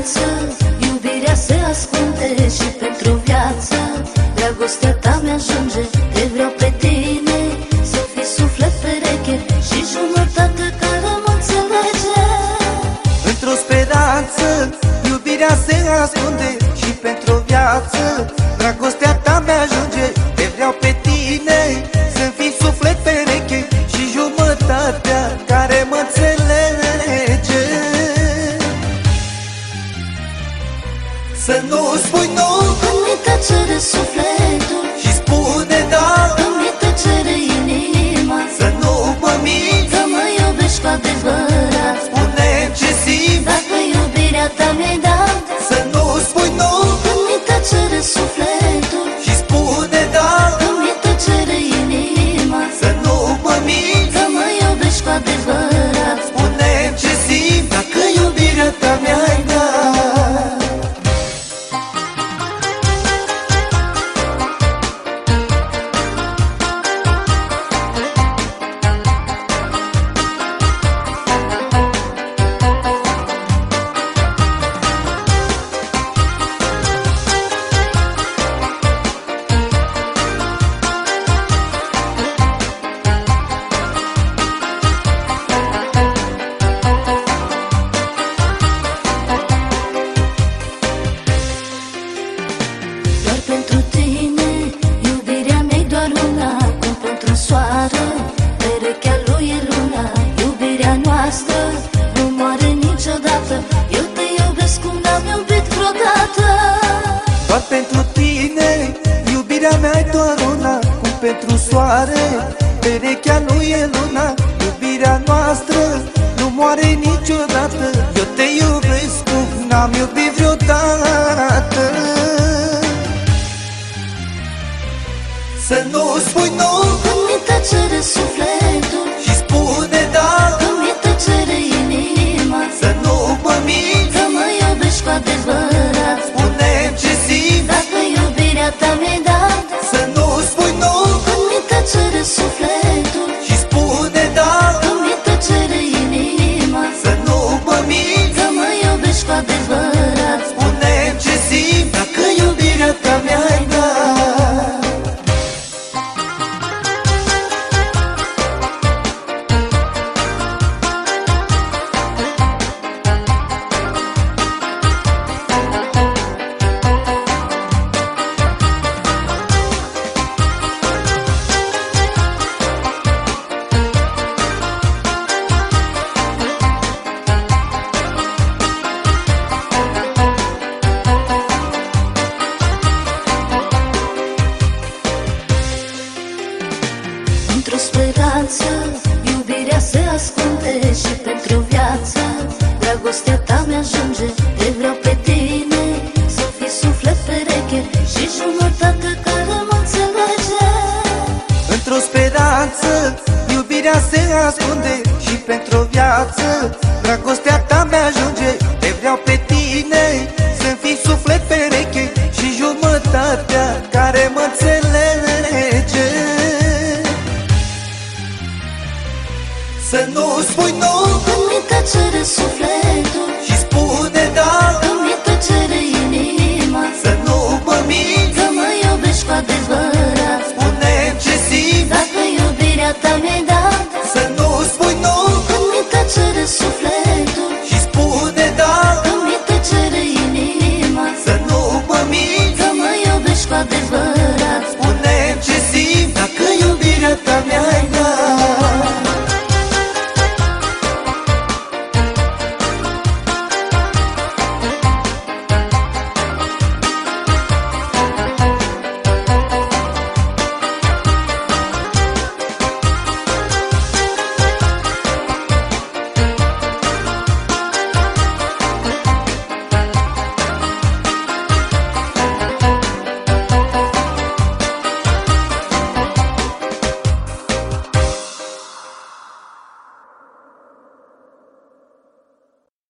viață Iubirea se ascunde și pentru viață Dragostea ta mi-ajunge, te vreau pe tine Să fii suflet pereche și jumătate care mă înțelege Într-o speranță, iubirea se ascunde Și pentru viață, dragostea ta mi-ajunge Te vreau pe tine Să nu spui nu. Îmi tăcere sufletul Iubirea noastră Nu moare niciodată. Eu te iubesc cum n-am iubit vreodată. Doar pentru tine Iubirea mea e doar una Cum pentru soare. Perechea nu e luna Iubirea noastră Nu moare niciodată. Eu te iubesc cum n-am iubit vreodată. Să nu spui nu. Îmi tăcere sufletul speranță Iubirea se ascunde Și pentru viață Dragostea ta mi-ajunge Te vreau pe tine Să fii suflet pereche Și jumătate care mă înțelege. Într-o speranță Iubirea se ascunde Și pentru o viață Dragostea ta mi-ajunge Te vreau pe tine Să fii suflet pereche Și jumătatea care mă înțelege spui nu. Îmi tăcere sufletul. Și spune da. Îmi tăcere inima. Să nu mă minți. Că mă iubești cu adevărat. Spune ce simți. Dacă iubirea ta mi-ai dat Să nu spui nu. Îmi tăcere sufletul. Și spune da. Îmi tăcere inima. Să nu mă minți. Că mă iubești cu adevărat.